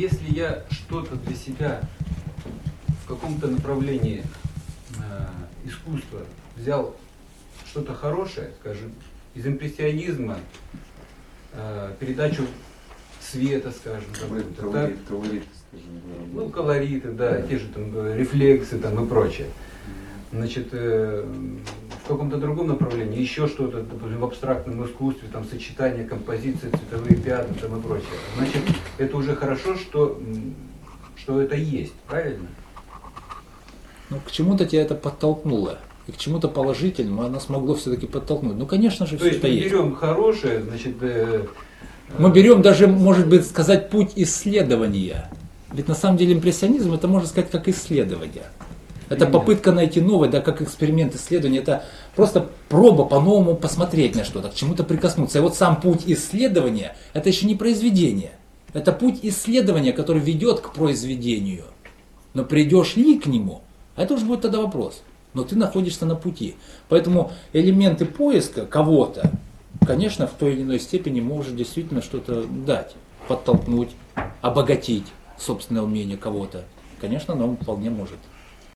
если я что-то для себя в каком-то направлении э, искусства взял что-то хорошее, скажем, из импрессионизма, э, передачу света, скажем, Колорит, какой-то, так? колорит, колорит, скажем, да, ну, колориты, да, те же там э, рефлексы там и прочее. Значит, э, каком-то другом направлении, еще что-то, допустим, в абстрактном искусстве, там сочетание композиции, цветовые пятна там и прочее. Значит, это уже хорошо, что, что это есть, правильно? Ну, к чему-то тебя это подтолкнуло. И к чему-то положительному оно смогло все-таки подтолкнуть. Ну, конечно же, То все есть это мы есть. берем хорошее, значит, э, Мы берем даже, может быть, сказать, путь исследования. Ведь на самом деле импрессионизм это можно сказать как исследование. Это попытка найти новое, да, как эксперимент исследования. Это просто проба по-новому посмотреть на что-то, к чему-то прикоснуться. И вот сам путь исследования, это еще не произведение. Это путь исследования, который ведет к произведению. Но придешь ли к нему, это уже будет тогда вопрос. Но ты находишься на пути. Поэтому элементы поиска кого-то, конечно, в той или иной степени может действительно что-то дать, подтолкнуть, обогатить собственное умение кого-то. Конечно, оно вполне может.